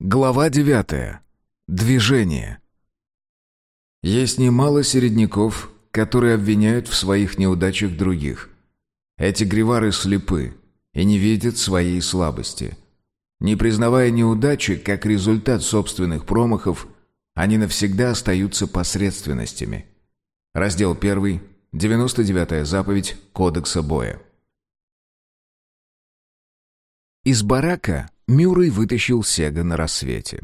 Глава девятая. Движение. Есть немало середняков, которые обвиняют в своих неудачах других. Эти гривары слепы и не видят своей слабости. Не признавая неудачи как результат собственных промахов, они навсегда остаются посредственностями. Раздел 1. 99-я заповедь Кодекса боя. Из барака Мюррей вытащил Сега на рассвете.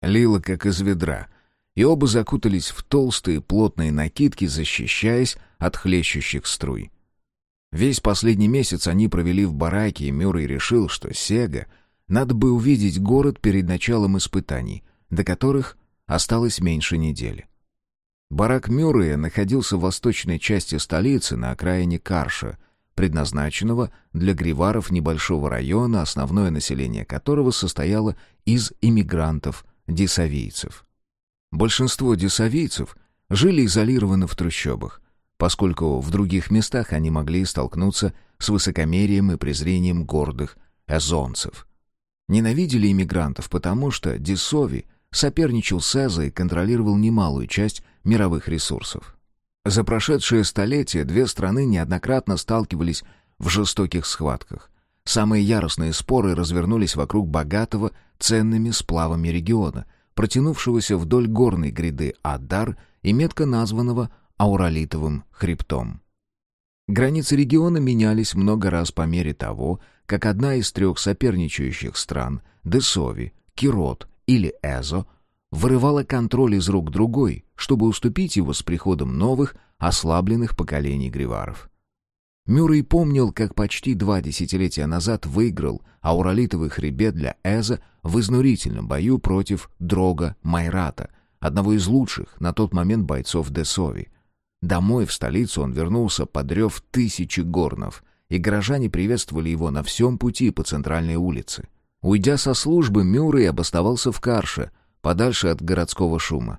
Лило как из ведра, и оба закутались в толстые плотные накидки, защищаясь от хлещущих струй. Весь последний месяц они провели в бараке, и Мюррей решил, что Сега надо бы увидеть город перед началом испытаний, до которых осталось меньше недели. Барак Мюррея находился в восточной части столицы на окраине Карша — предназначенного для гриваров небольшого района, основное население которого состояло из иммигрантов-десавийцев. Большинство десавийцев жили изолированно в трущобах, поскольку в других местах они могли столкнуться с высокомерием и презрением гордых эзонцев. Ненавидели иммигрантов, потому что Десови соперничал с Эзо и контролировал немалую часть мировых ресурсов. За прошедшее столетие две страны неоднократно сталкивались в жестоких схватках. Самые яростные споры развернулись вокруг богатого ценными сплавами региона, протянувшегося вдоль горной гряды Адар и метко названного Ауралитовым хребтом. Границы региона менялись много раз по мере того, как одна из трех соперничающих стран — Десови, Кирот или Эзо — вырывала контроль из рук другой, чтобы уступить его с приходом новых, ослабленных поколений гриваров. Мюррей помнил, как почти два десятилетия назад выиграл ауралитовый хребет для Эза в изнурительном бою против Дрога Майрата, одного из лучших на тот момент бойцов Десови. Домой в столицу он вернулся под рев тысячи горнов, и горожане приветствовали его на всем пути по центральной улице. Уйдя со службы, Мюррей обосновался в Карше, подальше от городского шума.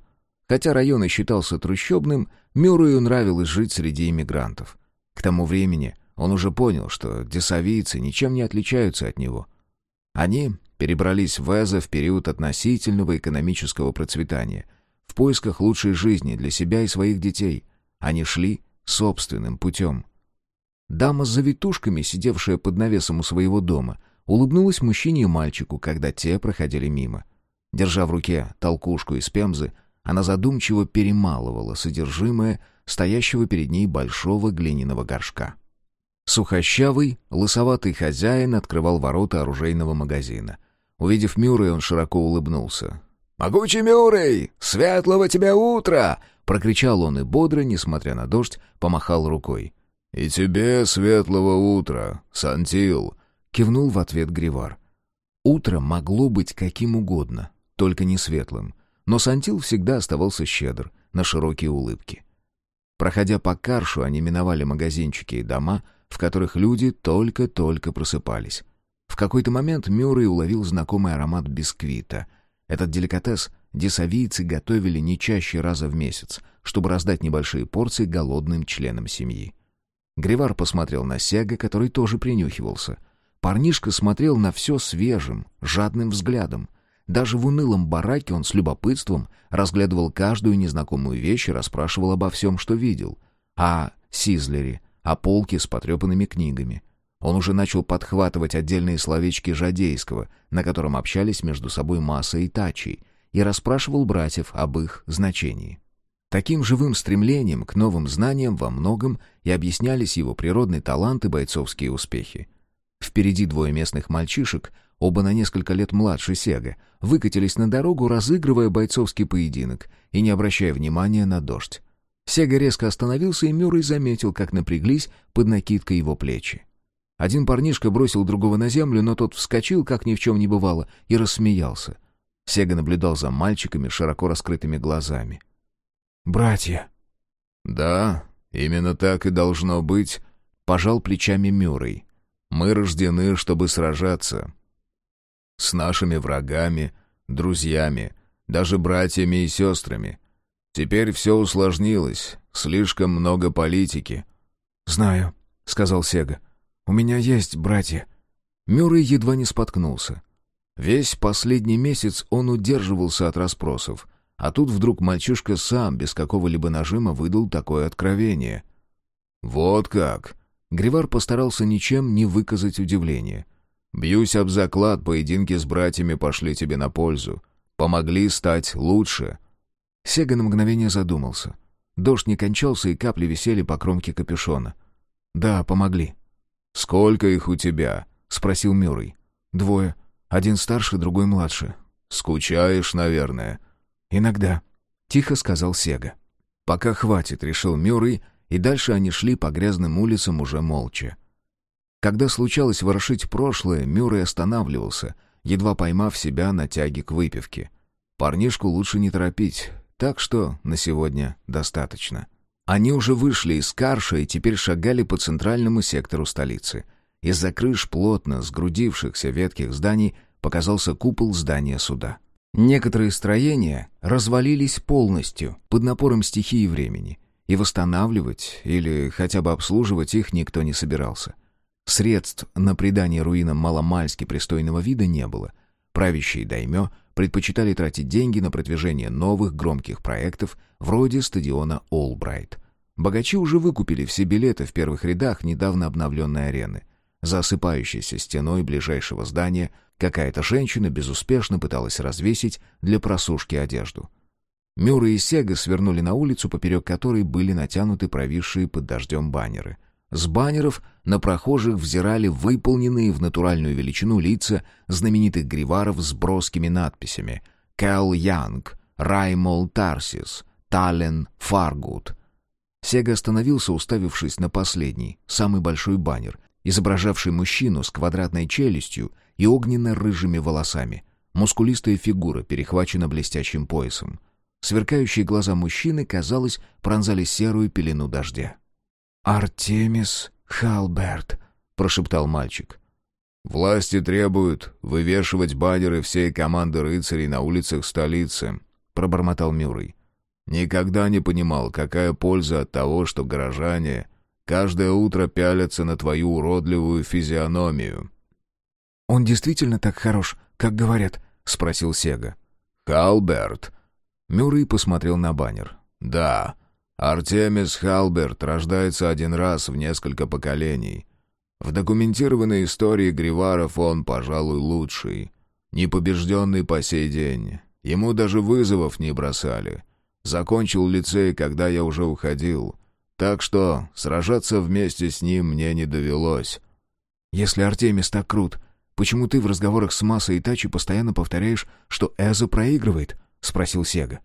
Хотя район и считался трущобным, Мюррею нравилось жить среди иммигрантов. К тому времени он уже понял, что десавийцы ничем не отличаются от него. Они перебрались в Эзо в период относительного экономического процветания, в поисках лучшей жизни для себя и своих детей. Они шли собственным путем. Дама с завитушками, сидевшая под навесом у своего дома, улыбнулась мужчине и мальчику, когда те проходили мимо. Держа в руке толкушку из пемзы, она задумчиво перемалывала содержимое стоящего перед ней большого глиняного горшка. Сухощавый, лысоватый хозяин открывал ворота оружейного магазина. Увидев Мюррей, он широко улыбнулся. «Могучий Мюррей! Светлого тебе утра!» — прокричал он и бодро, несмотря на дождь, помахал рукой. «И тебе светлого утра, Сантил!» — кивнул в ответ Гривар. Утро могло быть каким угодно, только не светлым. Но Сантил всегда оставался щедр на широкие улыбки. Проходя по Каршу, они миновали магазинчики и дома, в которых люди только-только просыпались. В какой-то момент Мюррей уловил знакомый аромат бисквита. Этот деликатес десавийцы готовили не чаще раза в месяц, чтобы раздать небольшие порции голодным членам семьи. Гривар посмотрел на Сега, который тоже принюхивался. Парнишка смотрел на все свежим, жадным взглядом — даже в унылом бараке он с любопытством разглядывал каждую незнакомую вещь и расспрашивал обо всем, что видел. О Сизлере, о полке с потрепанными книгами. Он уже начал подхватывать отдельные словечки жадейского, на котором общались между собой Масса и Тачей, и расспрашивал братьев об их значении. Таким живым стремлением к новым знаниям во многом и объяснялись его природный талант и бойцовские успехи. Впереди двое местных мальчишек Оба на несколько лет младше Сега, выкатились на дорогу, разыгрывая бойцовский поединок и не обращая внимания на дождь. Сега резко остановился, и Мюррей заметил, как напряглись под накидкой его плечи. Один парнишка бросил другого на землю, но тот вскочил, как ни в чем не бывало, и рассмеялся. Сега наблюдал за мальчиками широко раскрытыми глазами. «Братья!» «Да, именно так и должно быть», — пожал плечами Мюррей. «Мы рождены, чтобы сражаться, с нашими врагами, друзьями, даже братьями и сестрами. Теперь все усложнилось, слишком много политики». «Знаю», — сказал Сега. «У меня есть братья». Мюррей едва не споткнулся. Весь последний месяц он удерживался от расспросов, а тут вдруг мальчишка сам, без какого-либо нажима, выдал такое откровение. «Вот как!» Гривар постарался ничем не выказать удивления. «Бьюсь об заклад, поединки с братьями пошли тебе на пользу. Помогли стать лучше». Сега на мгновение задумался. Дождь не кончался, и капли висели по кромке капюшона. «Да, помогли». «Сколько их у тебя?» — спросил Мюррей. «Двое. Один старше, другой младше». «Скучаешь, наверное». «Иногда», — тихо сказал Сега. «Пока хватит», — решил Мюррей, и дальше они шли по грязным улицам уже молча. Когда случалось ворошить прошлое, Мюррей останавливался, едва поймав себя на тяге к выпивке. Парнишку лучше не торопить, так что на сегодня достаточно. Они уже вышли из Карша и теперь шагали по центральному сектору столицы. Из-за крыш плотно сгрудившихся ветких зданий показался купол здания суда. Некоторые строения развалились полностью под напором стихии времени, и восстанавливать или хотя бы обслуживать их никто не собирался. Средств на придание руинам маломальски пристойного вида не было. Правящие даймё предпочитали тратить деньги на продвижение новых громких проектов вроде стадиона «Олбрайт». Богачи уже выкупили все билеты в первых рядах недавно обновленной арены. За осыпающейся стеной ближайшего здания какая-то женщина безуспешно пыталась развесить для просушки одежду. Мюрра и Сега свернули на улицу, поперек которой были натянуты провисшие под дождем баннеры. С баннеров на прохожих взирали выполненные в натуральную величину лица знаменитых гриваров с броскими надписями «Кэл Янг», «Раймол Тарсис», «Тален Фаргут». Сега остановился, уставившись на последний, самый большой баннер, изображавший мужчину с квадратной челюстью и огненно-рыжими волосами. Мускулистая фигура перехвачена блестящим поясом. Сверкающие глаза мужчины, казалось, пронзали серую пелену дождя. «Артемис Халберт», — прошептал мальчик. «Власти требуют вывешивать баннеры всей команды рыцарей на улицах столицы», — пробормотал Мюррей. «Никогда не понимал, какая польза от того, что горожане каждое утро пялятся на твою уродливую физиономию». «Он действительно так хорош, как говорят?» — спросил Сега. «Халберт». Мюррей посмотрел на баннер. «Да, Артемис Халберт рождается один раз в несколько поколений. В документированной истории Гриваров он, пожалуй, лучший. Непобежденный по сей день. Ему даже вызовов не бросали. Закончил лицей, когда я уже уходил. Так что сражаться вместе с ним мне не довелось. «Если Артемис так крут, почему ты в разговорах с Массой и Тачи постоянно повторяешь, что Эза проигрывает?» — спросил Сега.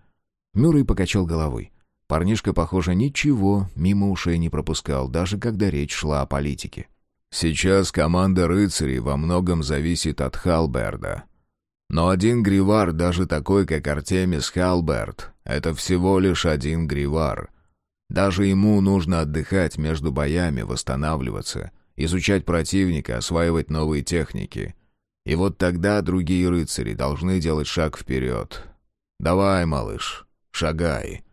Мюррей покачал головой. Парнишка, похоже, ничего мимо ушей не пропускал, даже когда речь шла о политике. «Сейчас команда рыцарей во многом зависит от Халберда. Но один гривар, даже такой, как Артемис Халберт, это всего лишь один гривар. Даже ему нужно отдыхать между боями, восстанавливаться, изучать противника, осваивать новые техники. И вот тогда другие рыцари должны делать шаг вперед. Давай, малыш, шагай».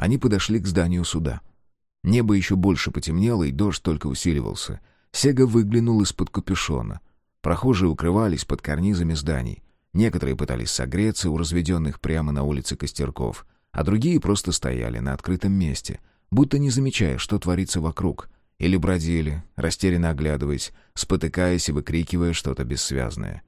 Они подошли к зданию суда. Небо еще больше потемнело, и дождь только усиливался. Сега выглянул из-под капюшона. Прохожие укрывались под карнизами зданий. Некоторые пытались согреться у разведенных прямо на улице костерков, а другие просто стояли на открытом месте, будто не замечая, что творится вокруг, или бродили, растерянно оглядываясь, спотыкаясь и выкрикивая что-то бессвязное.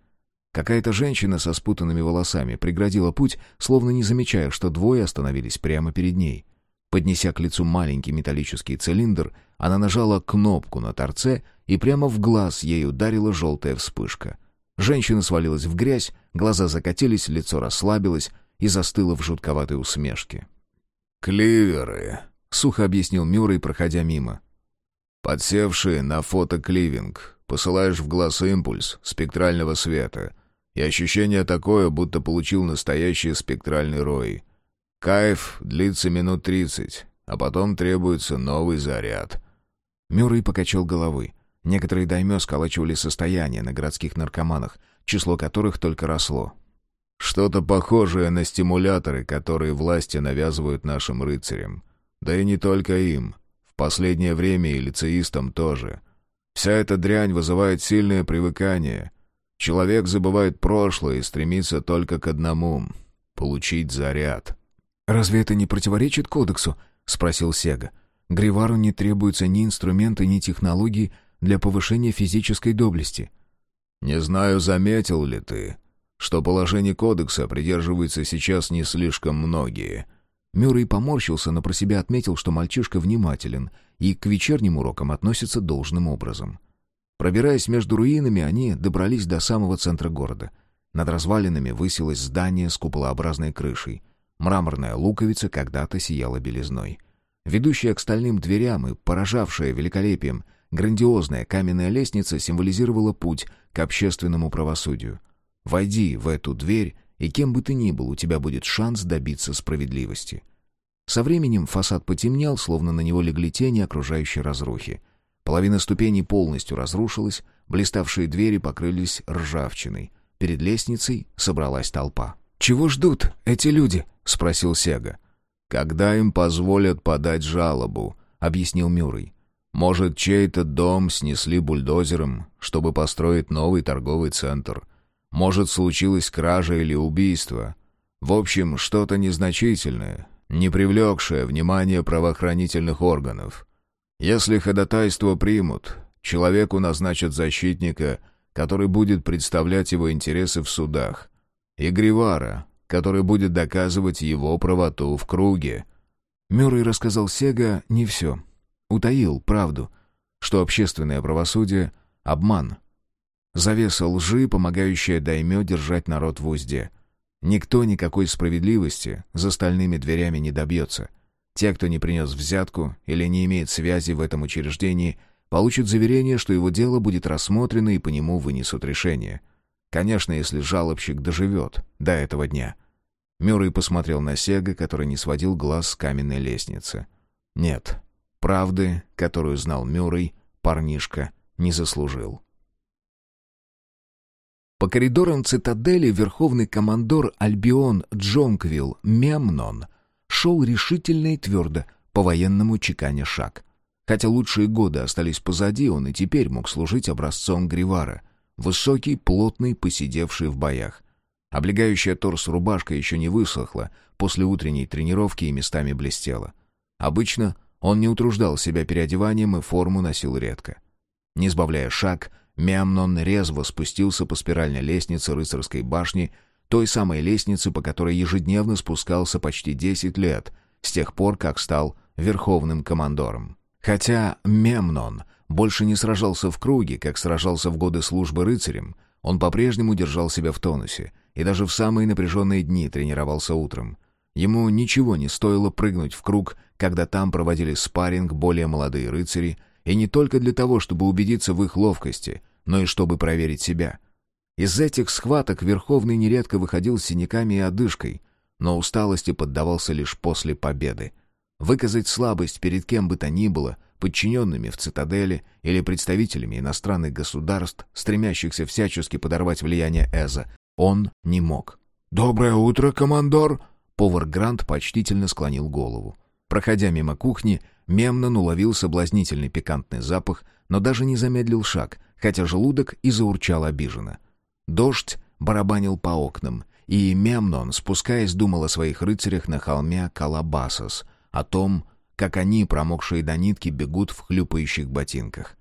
Какая-то женщина со спутанными волосами преградила путь, словно не замечая, что двое остановились прямо перед ней. Поднеся к лицу маленький металлический цилиндр, она нажала кнопку на торце, и прямо в глаз ей ударила желтая вспышка. Женщина свалилась в грязь, глаза закатились, лицо расслабилось и застыло в жутковатой усмешке. «Кливеры», — сухо объяснил Мюррей, проходя мимо. «Подсевшие на фотокливинг. Посылаешь в глаз импульс спектрального света — и ощущение такое, будто получил настоящий спектральный рой. Кайф длится минут тридцать, а потом требуется новый заряд. Мюррей покачал головой. Некоторые даймё сколачивали состояние на городских наркоманах, число которых только росло. Что-то похожее на стимуляторы, которые власти навязывают нашим рыцарям. Да и не только им. В последнее время и лицеистам тоже. Вся эта дрянь вызывает сильное привыкание — Человек забывает прошлое и стремится только к одному — получить заряд. «Разве это не противоречит кодексу?» — спросил Сега. «Гривару не требуются ни инструменты, ни технологии для повышения физической доблести». «Не знаю, заметил ли ты, что положение кодекса придерживаются сейчас не слишком многие». Мюррей поморщился, но про себя отметил, что мальчишка внимателен и к вечерним урокам относится должным образом. Пробираясь между руинами, они добрались до самого центра города. Над развалинами высилось здание с куполообразной крышей. Мраморная луковица когда-то сияла белизной. Ведущая к стальным дверям и поражавшая великолепием грандиозная каменная лестница символизировала путь к общественному правосудию. Войди в эту дверь, и кем бы ты ни был, у тебя будет шанс добиться справедливости. Со временем фасад потемнел, словно на него легли тени окружающей разрухи. Половина ступеней полностью разрушилась, блиставшие двери покрылись ржавчиной. Перед лестницей собралась толпа. «Чего ждут эти люди?» — спросил Сега. «Когда им позволят подать жалобу», — объяснил Мюррей. «Может, чей-то дом снесли бульдозером, чтобы построить новый торговый центр. Может, случилась кража или убийство. В общем, что-то незначительное, не привлекшее внимание правоохранительных органов. Если ходатайство примут, человеку назначат защитника, который будет представлять его интересы в судах, и Гривара, который будет доказывать его правоту в круге. Мюррей рассказал Сега не все. Утаил правду, что общественное правосудие — обман. Завеса лжи, помогающая даймё держать народ в узде. Никто никакой справедливости за стальными дверями не добьется — те, кто не принес взятку или не имеет связи в этом учреждении, получат заверение, что его дело будет рассмотрено и по нему вынесут решение. Конечно, если жалобщик доживет до этого дня. Мюррей посмотрел на Сега, который не сводил глаз с каменной лестницы. Нет, правды, которую знал Мюррей, парнишка не заслужил. По коридорам цитадели верховный командор Альбион Джонквилл Мемнон шел решительно и твердо, по-военному чеканя шаг. Хотя лучшие годы остались позади, он и теперь мог служить образцом Гривара. Высокий, плотный, посидевший в боях. Облегающая торс рубашка еще не высохла, после утренней тренировки и местами блестела. Обычно он не утруждал себя переодеванием и форму носил редко. Не сбавляя шаг, Мямнон резво спустился по спиральной лестнице рыцарской башни, той самой лестницы, по которой ежедневно спускался почти 10 лет, с тех пор, как стал верховным командором. Хотя Мемнон больше не сражался в круге, как сражался в годы службы рыцарем, он по-прежнему держал себя в тонусе и даже в самые напряженные дни тренировался утром. Ему ничего не стоило прыгнуть в круг, когда там проводили спарринг более молодые рыцари, и не только для того, чтобы убедиться в их ловкости, но и чтобы проверить себя — из этих схваток Верховный нередко выходил с синяками и одышкой, но усталости поддавался лишь после победы. Выказать слабость перед кем бы то ни было, подчиненными в цитадели или представителями иностранных государств, стремящихся всячески подорвать влияние Эза, он не мог. «Доброе утро, командор!» Повар Грант почтительно склонил голову. Проходя мимо кухни, Мемнон уловил соблазнительный пикантный запах, но даже не замедлил шаг, хотя желудок и заурчал обиженно. Дождь барабанил по окнам, и Мемнон, спускаясь, думал о своих рыцарях на холме Калабасос, о том, как они, промокшие до нитки, бегут в хлюпающих ботинках.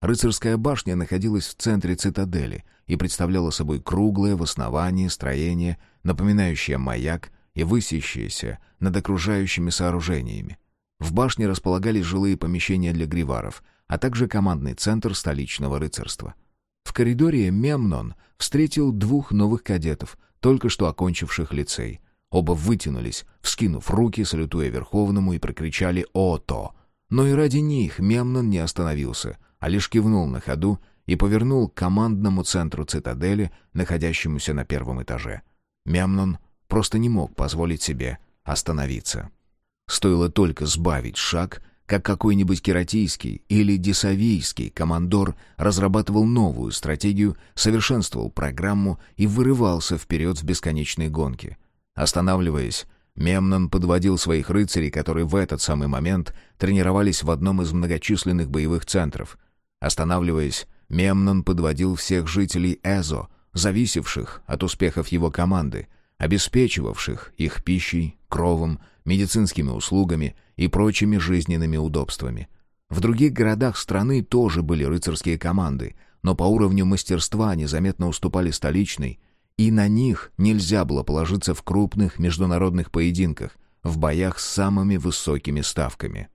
Рыцарская башня находилась в центре цитадели и представляла собой круглое в основании строение, напоминающее маяк и высящееся над окружающими сооружениями. В башне располагались жилые помещения для гриваров, а также командный центр столичного рыцарства — в коридоре Мемнон встретил двух новых кадетов, только что окончивших лицей. Оба вытянулись, вскинув руки, салютуя Верховному, и прокричали «Ото!». Но и ради них Мемнон не остановился, а лишь кивнул на ходу и повернул к командному центру цитадели, находящемуся на первом этаже. Мемнон просто не мог позволить себе остановиться. Стоило только сбавить шаг, как какой-нибудь кератийский или десавийский командор разрабатывал новую стратегию, совершенствовал программу и вырывался вперед в бесконечной гонке. Останавливаясь, Мемнон подводил своих рыцарей, которые в этот самый момент тренировались в одном из многочисленных боевых центров. Останавливаясь, Мемнон подводил всех жителей Эзо, зависевших от успехов его команды, обеспечивавших их пищей, кровом, медицинскими услугами и прочими жизненными удобствами. В других городах страны тоже были рыцарские команды, но по уровню мастерства они заметно уступали столичной, и на них нельзя было положиться в крупных международных поединках, в боях с самыми высокими ставками.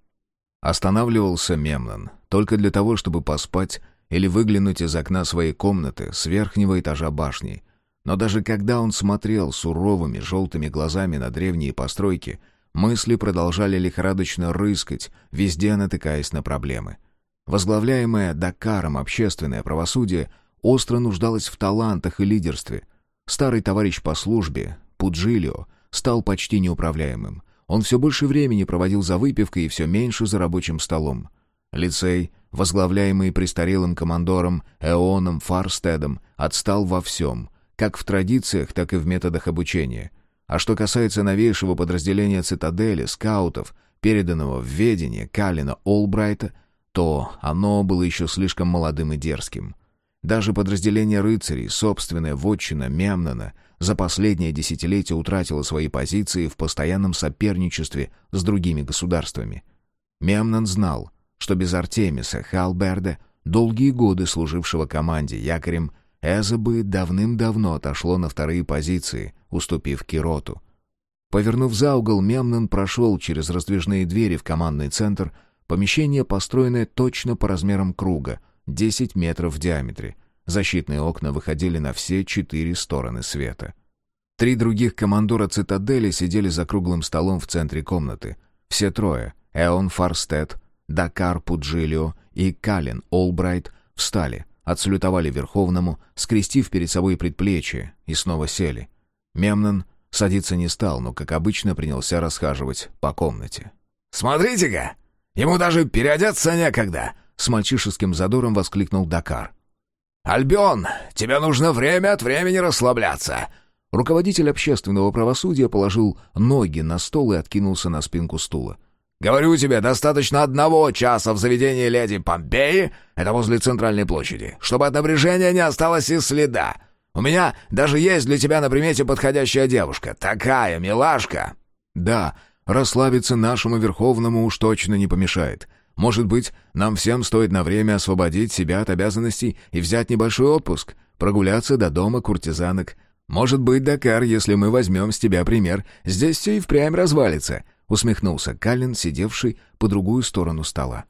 Останавливался Мемнон только для того, чтобы поспать или выглянуть из окна своей комнаты с верхнего этажа башни. Но даже когда он смотрел суровыми желтыми глазами на древние постройки, мысли продолжали лихорадочно рыскать, везде натыкаясь на проблемы. Возглавляемое Дакаром общественное правосудие остро нуждалось в талантах и лидерстве. Старый товарищ по службе, Пуджилио, стал почти неуправляемым. Он все больше времени проводил за выпивкой и все меньше за рабочим столом. Лицей, возглавляемый престарелым командором Эоном Фарстедом, отстал во всем, как в традициях, так и в методах обучения. А что касается новейшего подразделения цитадели, скаутов, переданного в ведение Калина Олбрайта, то оно было еще слишком молодым и дерзким. Даже подразделение рыцарей, собственная вотчина Мемнона, за последнее десятилетие утратило свои позиции в постоянном соперничестве с другими государствами. Мемнон знал, что без Артемиса Халберда, долгие годы служившего команде якорем, Эза бы давным-давно отошло на вторые позиции, уступив Кироту. Повернув за угол, Мемнон прошел через раздвижные двери в командный центр, помещение, построенное точно по размерам круга, 10 метров в диаметре. Защитные окна выходили на все четыре стороны света. Три других командора цитадели сидели за круглым столом в центре комнаты. Все трое — Эон Фарстед, Дакар Пуджилио и Калин Олбрайт встали, отсалютовали Верховному, скрестив перед собой предплечье, и снова сели. Мемнон садиться не стал, но, как обычно, принялся расхаживать по комнате. «Смотрите-ка! Ему даже переодеться некогда!» С мальчишеским задором воскликнул Дакар. «Альбион, тебе нужно время от времени расслабляться!» Руководитель общественного правосудия положил ноги на стол и откинулся на спинку стула. Говорю тебе, достаточно одного часа в заведении леди Помпеи, это возле центральной площади, чтобы от напряжения не осталось и следа. У меня даже есть для тебя на примете подходящая девушка. Такая милашка!» «Да, расслабиться нашему Верховному уж точно не помешает. Может быть, нам всем стоит на время освободить себя от обязанностей и взять небольшой отпуск, прогуляться до дома куртизанок. Может быть, Дакар, если мы возьмем с тебя пример, здесь все и впрямь развалится усмехнулся Каллен, сидевший по другую сторону стола.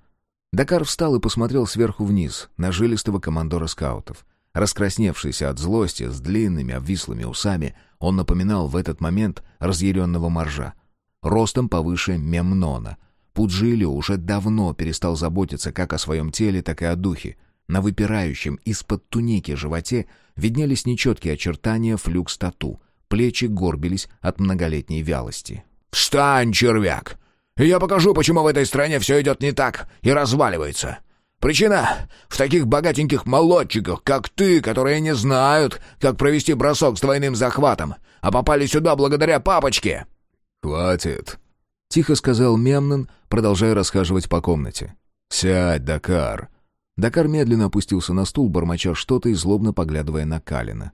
Дакар встал и посмотрел сверху вниз на жилистого командора скаутов. Раскрасневшийся от злости, с длинными обвислыми усами, он напоминал в этот момент разъяренного моржа. Ростом повыше Мемнона. Пуджилио уже давно перестал заботиться как о своем теле, так и о духе. На выпирающем из-под туники животе виднелись нечеткие очертания флюкс-тату. Плечи горбились от многолетней вялости. «Встань, червяк! Я покажу, почему в этой стране все идет не так и разваливается. Причина в таких богатеньких молодчиках, как ты, которые не знают, как провести бросок с двойным захватом, а попали сюда благодаря папочке». «Хватит», — тихо сказал Мемнон, продолжая расхаживать по комнате. «Сядь, Дакар». Дакар медленно опустился на стул, бормоча что-то и злобно поглядывая на Калина.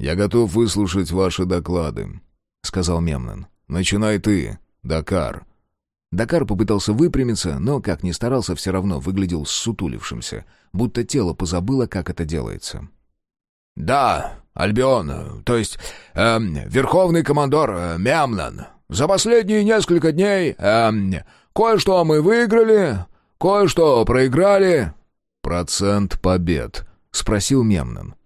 «Я готов выслушать ваши доклады», — сказал Мемнон. «Начинай ты, Дакар». Дакар попытался выпрямиться, но, как ни старался, все равно выглядел ссутулившимся, будто тело позабыло, как это делается. «Да, Альбион, то есть э, верховный командор э, Мямнан. За последние несколько дней э, кое-что мы выиграли, кое-что проиграли». «Процент побед?» — спросил Мемнан.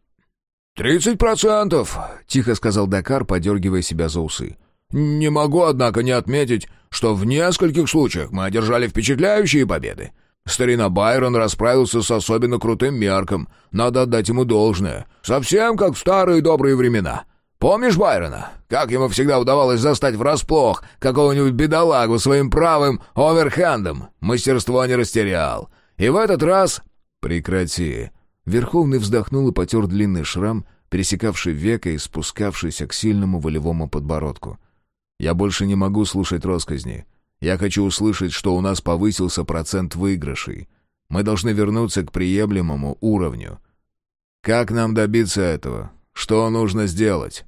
«Тридцать процентов», — тихо сказал Дакар, подергивая себя за усы. Не могу, однако, не отметить, что в нескольких случаях мы одержали впечатляющие победы. Старина Байрон расправился с особенно крутым мерком, надо отдать ему должное. Совсем как в старые добрые времена. Помнишь Байрона? Как ему всегда удавалось застать врасплох какого-нибудь бедолагу своим правым оверхендом? Мастерство не растерял. И в этот раз... Прекрати. Верховный вздохнул и потер длинный шрам, пересекавший века и спускавшийся к сильному волевому подбородку. Я больше не могу слушать росказни. Я хочу услышать, что у нас повысился процент выигрышей. Мы должны вернуться к приемлемому уровню. Как нам добиться этого? Что нужно сделать?»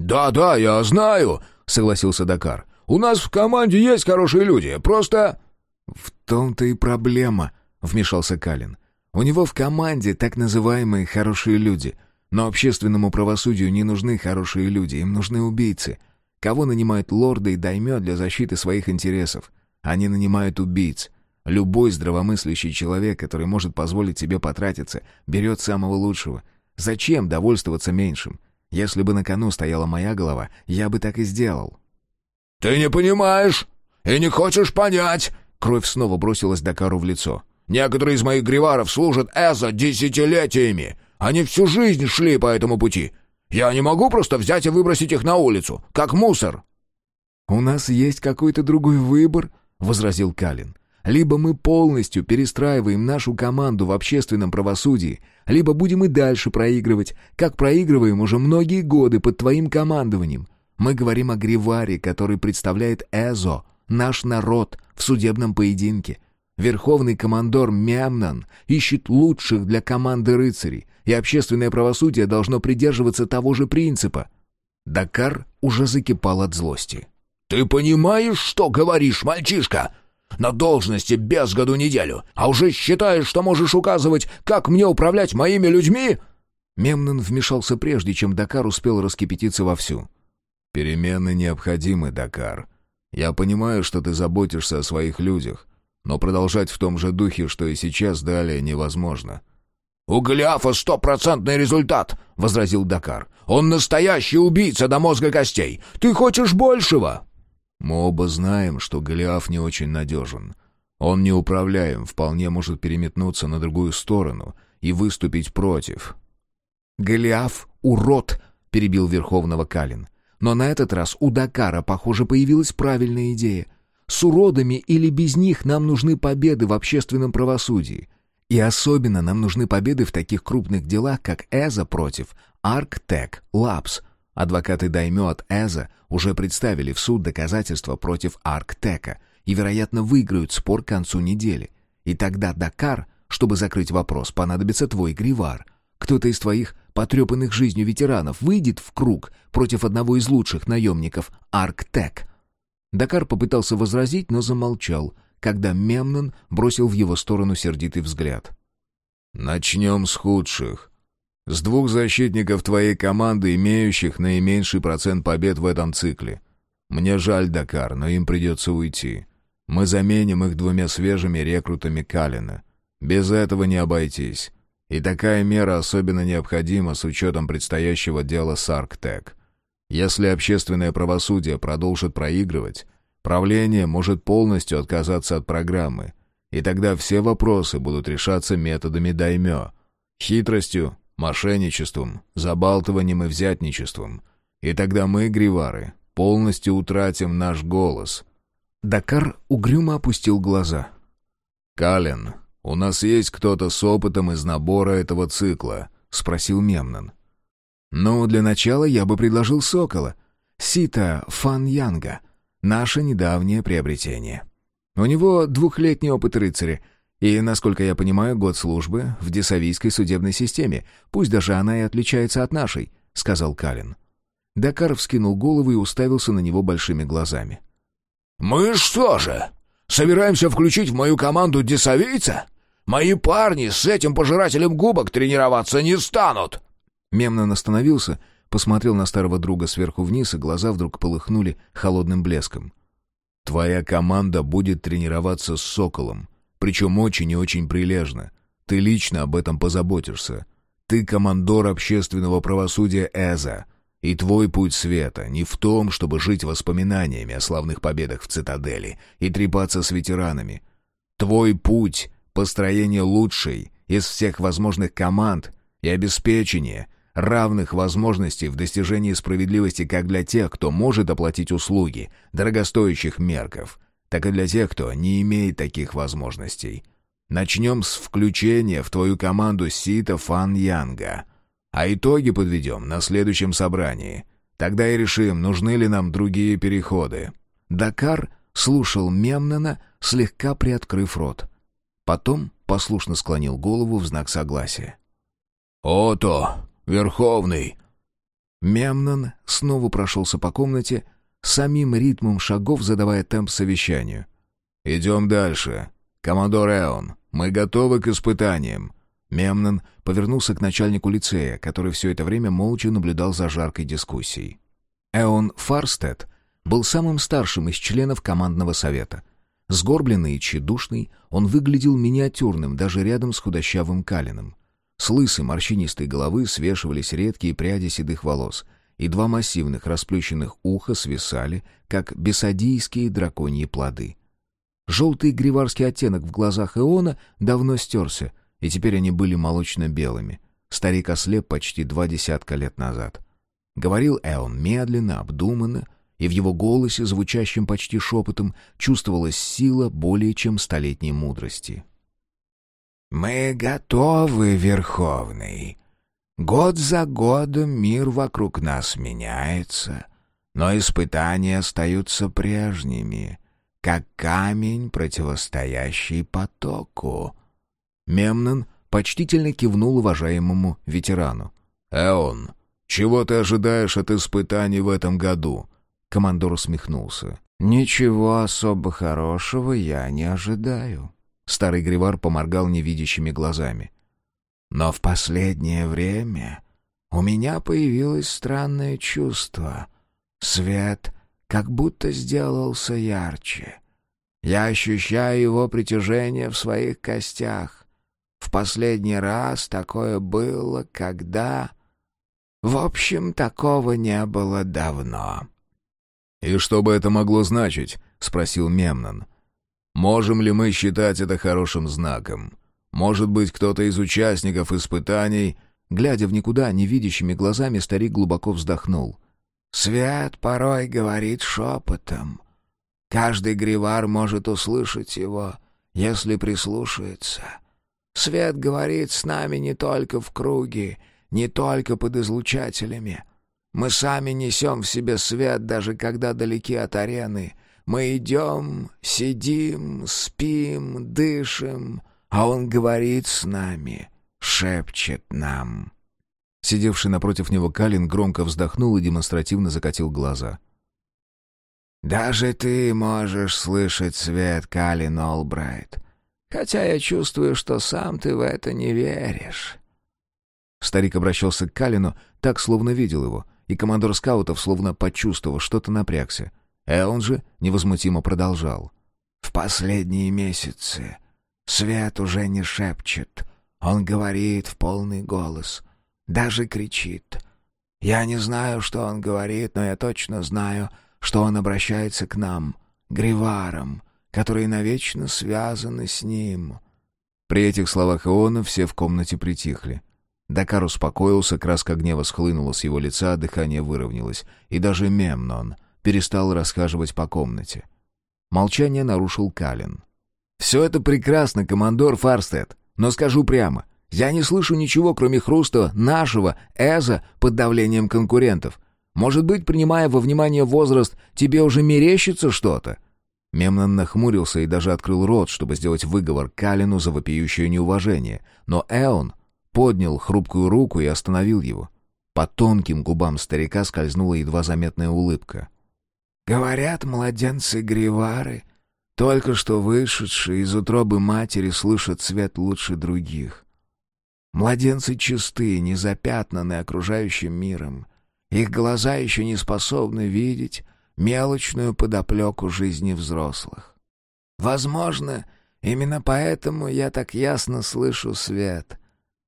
«Да-да, я знаю», — согласился Дакар. «У нас в команде есть хорошие люди, просто...» «В том-то и проблема», — вмешался Калин. «У него в команде так называемые хорошие люди, но общественному правосудию не нужны хорошие люди, им нужны убийцы. Кого нанимают лорды и даймё для защиты своих интересов? Они нанимают убийц. Любой здравомыслящий человек, который может позволить себе потратиться, берет самого лучшего. Зачем довольствоваться меньшим? Если бы на кону стояла моя голова, я бы так и сделал». «Ты не понимаешь и не хочешь понять!» Кровь снова бросилась Дакару в лицо. «Некоторые из моих гриваров служат Эзо десятилетиями. Они всю жизнь шли по этому пути. Я не могу просто взять и выбросить их на улицу, как мусор». «У нас есть какой-то другой выбор», — возразил Калин. «Либо мы полностью перестраиваем нашу команду в общественном правосудии, либо будем и дальше проигрывать, как проигрываем уже многие годы под твоим командованием. Мы говорим о Гриваре, который представляет Эзо, наш народ, в судебном поединке. Верховный командор Мемнан ищет лучших для команды рыцарей, и общественное правосудие должно придерживаться того же принципа. Дакар уже закипал от злости. «Ты понимаешь, что говоришь, мальчишка? На должности без году неделю, а уже считаешь, что можешь указывать, как мне управлять моими людьми?» Мемнан вмешался прежде, чем Дакар успел раскипятиться вовсю. «Перемены необходимы, Дакар. Я понимаю, что ты заботишься о своих людях, но продолжать в том же духе, что и сейчас, далее невозможно. «У Голиафа стопроцентный результат», — возразил Дакар. «Он настоящий убийца до мозга костей. Ты хочешь большего?» «Мы оба знаем, что Голиаф не очень надежен. Он неуправляем, вполне может переметнуться на другую сторону и выступить против». «Голиаф — урод», — перебил Верховного Калин. «Но на этот раз у Дакара, похоже, появилась правильная идея. С уродами или без них нам нужны победы в общественном правосудии». И особенно нам нужны победы в таких крупных делах, как Эза против Арктек Лапс. Адвокаты Даймё от Эза уже представили в суд доказательства против Арктека и, вероятно, выиграют спор к концу недели. И тогда Дакар, чтобы закрыть вопрос, понадобится твой гривар. Кто-то из твоих потрепанных жизнью ветеранов выйдет в круг против одного из лучших наемников Арктек. Дакар попытался возразить, но замолчал — когда Мемнон бросил в его сторону сердитый взгляд. «Начнем с худших. С двух защитников твоей команды, имеющих наименьший процент побед в этом цикле. Мне жаль, Дакар, но им придется уйти. Мы заменим их двумя свежими рекрутами Калина. Без этого не обойтись. И такая мера особенно необходима с учетом предстоящего дела с Арктек. Если общественное правосудие продолжит проигрывать, Правление может полностью отказаться от программы, и тогда все вопросы будут решаться методами даймё, хитростью, мошенничеством, забалтыванием и взятничеством. И тогда мы, гривары, полностью утратим наш голос. Дакар угрюмо опустил глаза. «Кален, у нас есть кто-то с опытом из набора этого цикла?» — спросил Мемнан. «Ну, для начала я бы предложил Сокола. Сита Фан Янга. Наше недавнее приобретение. У него двухлетний опыт рыцаря, и, насколько я понимаю, год службы в Десавийской судебной системе, пусть даже она и отличается от нашей», — сказал Калин. Дакар вскинул голову и уставился на него большими глазами. «Мы что же, собираемся включить в мою команду десавийца? Мои парни с этим пожирателем губок тренироваться не станут!» Мемнон остановился посмотрел на старого друга сверху вниз, и глаза вдруг полыхнули холодным блеском. «Твоя команда будет тренироваться с Соколом, причем очень и очень прилежно. Ты лично об этом позаботишься. Ты командор общественного правосудия Эза, и твой путь света не в том, чтобы жить воспоминаниями о славных победах в цитадели и трепаться с ветеранами. Твой путь — построение лучшей из всех возможных команд и обеспечение — равных возможностей в достижении справедливости как для тех, кто может оплатить услуги дорогостоящих мерков, так и для тех, кто не имеет таких возможностей. Начнем с включения в твою команду Сита Фан Янга, а итоги подведем на следующем собрании. Тогда и решим, нужны ли нам другие переходы». Дакар слушал Мемнана, слегка приоткрыв рот. Потом послушно склонил голову в знак согласия. «Ото, Верховный!» Мемнон снова прошелся по комнате, самим ритмом шагов задавая темп совещанию. «Идем дальше. Командор Эон, мы готовы к испытаниям». Мемнон повернулся к начальнику лицея, который все это время молча наблюдал за жаркой дискуссией. Эон Фарстед был самым старшим из членов командного совета. Сгорбленный и тщедушный, он выглядел миниатюрным даже рядом с худощавым Калином. С лысой морщинистой головы свешивались редкие пряди седых волос, и два массивных расплющенных уха свисали, как бесадийские драконьи плоды. Желтый гриварский оттенок в глазах Эона давно стерся, и теперь они были молочно-белыми. Старик ослеп почти два десятка лет назад. Говорил Эон медленно, обдуманно, и в его голосе, звучащем почти шепотом, чувствовалась сила более чем столетней мудрости. «Мы готовы, Верховный. Год за годом мир вокруг нас меняется, но испытания остаются прежними, как камень, противостоящий потоку». Мемнон почтительно кивнул уважаемому ветерану. «Эон, чего ты ожидаешь от испытаний в этом году?» Командор усмехнулся. «Ничего особо хорошего я не ожидаю». Старый Гривар поморгал невидящими глазами. «Но в последнее время у меня появилось странное чувство. Свет как будто сделался ярче. Я ощущаю его притяжение в своих костях. В последний раз такое было, когда... В общем, такого не было давно». «И что бы это могло значить?» — спросил Мемнон. Можем ли мы считать это хорошим знаком? Может быть, кто-то из участников испытаний... Глядя в никуда невидящими глазами, старик глубоко вздохнул. «Свет порой говорит шепотом. Каждый гривар может услышать его, если прислушается. Свет говорит с нами не только в круге, не только под излучателями. Мы сами несем в себе свет, даже когда далеки от арены — мы идем, сидим, спим, дышим, а он говорит с нами, шепчет нам». Сидевший напротив него Калин громко вздохнул и демонстративно закатил глаза. «Даже ты можешь слышать свет, Калин Олбрайт, хотя я чувствую, что сам ты в это не веришь». Старик обращался к Калину так, словно видел его, и командор скаутов, словно почувствовав, что-то напрягся — Элн же невозмутимо продолжал. «В последние месяцы свет уже не шепчет. Он говорит в полный голос, даже кричит. Я не знаю, что он говорит, но я точно знаю, что он обращается к нам, гриварам, которые навечно связаны с ним». При этих словах Иона все в комнате притихли. Дакар успокоился, краска гнева схлынула с его лица, дыхание выровнялось, и даже Мемнон — перестал расхаживать по комнате. Молчание нарушил Калин. «Все это прекрасно, командор Фарстед, но скажу прямо, я не слышу ничего, кроме хруста нашего Эза под давлением конкурентов. Может быть, принимая во внимание возраст, тебе уже мерещится что-то?» Мемнон нахмурился и даже открыл рот, чтобы сделать выговор Калину за вопиющее неуважение, но Эон поднял хрупкую руку и остановил его. По тонким губам старика скользнула едва заметная улыбка. Говорят, младенцы-гривары, только что вышедшие из утробы матери, слышат свет лучше других. Младенцы чисты, не запятнаны окружающим миром. Их глаза еще не способны видеть мелочную подоплеку жизни взрослых. Возможно, именно поэтому я так ясно слышу свет.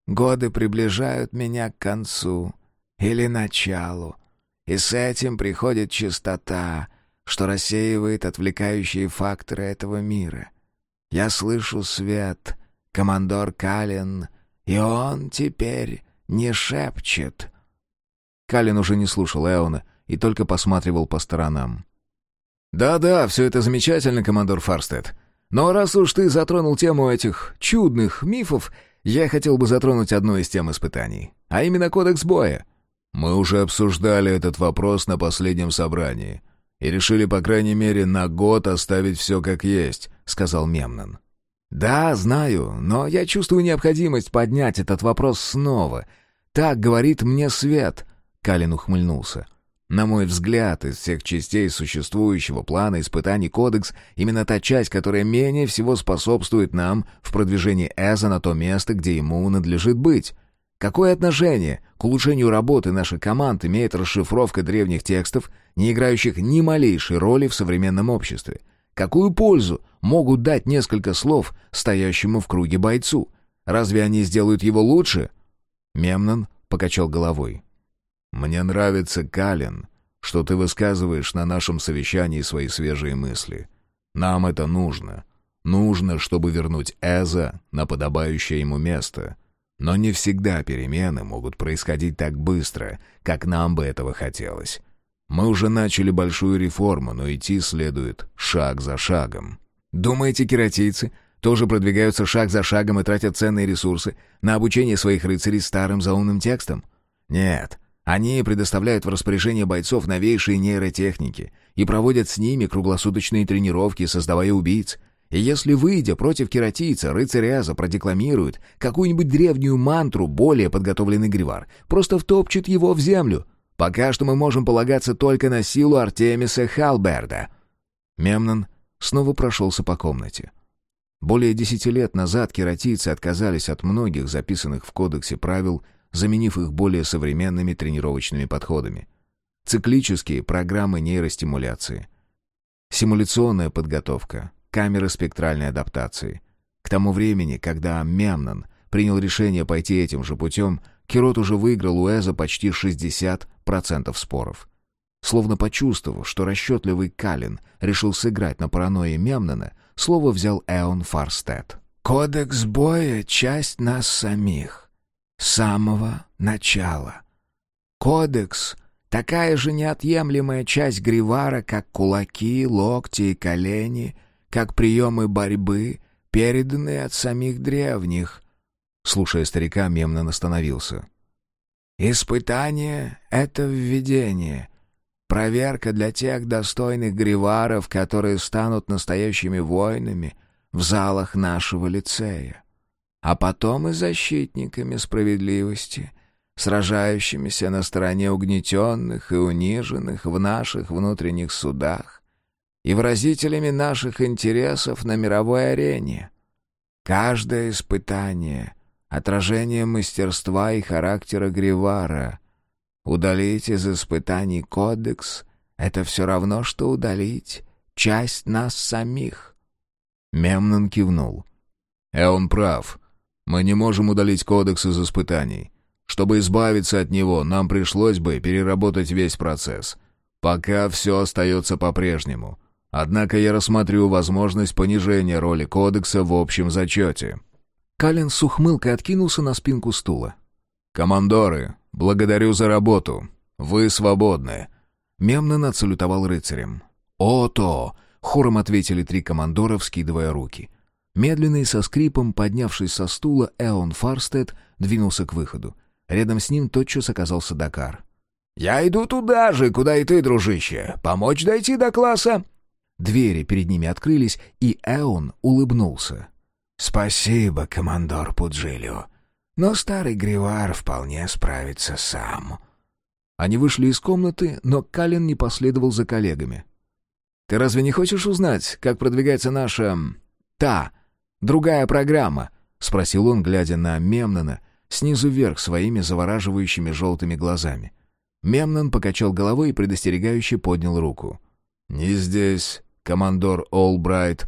Годы приближают меня к концу или началу, и с этим приходит чистота, что рассеивает отвлекающие факторы этого мира. Я слышу свет, командор Калин, и он теперь не шепчет. Калин уже не слушал Эона и только посматривал по сторонам. «Да-да, все это замечательно, командор Фарстед. Но раз уж ты затронул тему этих чудных мифов, я хотел бы затронуть одну из тем испытаний, а именно кодекс боя. Мы уже обсуждали этот вопрос на последнем собрании и решили, по крайней мере, на год оставить все как есть», — сказал Мемнон. «Да, знаю, но я чувствую необходимость поднять этот вопрос снова. Так говорит мне свет!» Калин ухмыльнулся. На мой взгляд, из всех частей существующего плана испытаний Кодекс именно та часть, которая менее всего способствует нам в продвижении Эза на то место, где ему надлежит быть. Какое отношение к улучшению работы наших команд имеет расшифровка древних текстов, не играющих ни малейшей роли в современном обществе? Какую пользу могут дать несколько слов стоящему в круге бойцу? Разве они сделают его лучше? Мемнон покачал головой. «Мне нравится, Калин, что ты высказываешь на нашем совещании свои свежие мысли. Нам это нужно. Нужно, чтобы вернуть Эза на подобающее ему место. Но не всегда перемены могут происходить так быстро, как нам бы этого хотелось. Мы уже начали большую реформу, но идти следует шаг за шагом». «Думаете, кератийцы тоже продвигаются шаг за шагом и тратят ценные ресурсы на обучение своих рыцарей старым заумным текстом? Нет». Они предоставляют в распоряжение бойцов новейшие нейротехники и проводят с ними круглосуточные тренировки, создавая убийц. И если, выйдя против кератийца, рыцарь Аза продекламирует какую-нибудь древнюю мантру, более подготовленный Гривар просто втопчет его в землю. Пока что мы можем полагаться только на силу Артемиса Халберда. Мемнон снова прошелся по комнате. Более десяти лет назад кератийцы отказались от многих записанных в кодексе правил заменив их более современными тренировочными подходами. Циклические программы нейростимуляции. Симуляционная подготовка, камеры спектральной адаптации. К тому времени, когда Мемнон принял решение пойти этим же путем, Кирот уже выиграл у Эза почти 60% споров. Словно почувствовав, что расчетливый Калин решил сыграть на паранойи Мемнона, слово взял Эон Фарстед. «Кодекс боя — часть нас самих самого начала. Кодекс — такая же неотъемлемая часть Гривара, как кулаки, локти и колени, как приемы борьбы, переданные от самих древних. Слушая старика, Мемнон остановился. «Испытание — это введение». Проверка для тех достойных гриваров, которые станут настоящими воинами в залах нашего лицея а потом и защитниками справедливости, сражающимися на стороне угнетенных и униженных в наших внутренних судах и выразителями наших интересов на мировой арене. Каждое испытание — отражение мастерства и характера Гривара. Удалить из испытаний кодекс — это все равно, что удалить часть нас самих. Мемнон кивнул. «Эон прав. Мы не можем удалить кодекс из испытаний. Чтобы избавиться от него, нам пришлось бы переработать весь процесс. Пока все остается по-прежнему. Однако я рассмотрю возможность понижения роли кодекса в общем зачете». Калин с ухмылкой откинулся на спинку стула. «Командоры, благодарю за работу. Вы свободны». Мемнон отсалютовал рыцарем. «О-то!» — хором ответили три командора, вскидывая руки. Медленно и со скрипом, поднявшись со стула, Эон Фарстед двинулся к выходу. Рядом с ним тотчас оказался Дакар. «Я иду туда же, куда и ты, дружище. Помочь дойти до класса?» Двери перед ними открылись, и Эон улыбнулся. «Спасибо, командор Пуджилио. Но старый Гривар вполне справится сам». Они вышли из комнаты, но Калин не последовал за коллегами. «Ты разве не хочешь узнать, как продвигается наша... та Другая программа?» — спросил он, глядя на Мемнона снизу вверх своими завораживающими желтыми глазами. Мемнон покачал головой и предостерегающе поднял руку. «Не здесь, командор Олбрайт».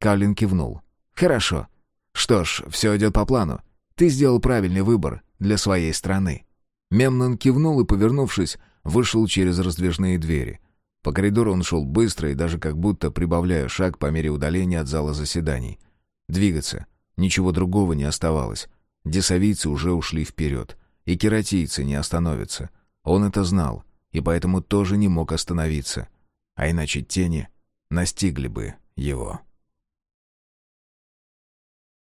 Каллин кивнул. «Хорошо. Что ж, все идет по плану. Ты сделал правильный выбор для своей страны». Мемнон кивнул и, повернувшись, вышел через раздвижные двери. По коридору он шел быстро и даже как будто прибавляя шаг по мере удаления от зала заседаний — Двигаться. Ничего другого не оставалось. Десовийцы уже ушли вперед. И кератийцы не остановятся. Он это знал, и поэтому тоже не мог остановиться. А иначе тени настигли бы его.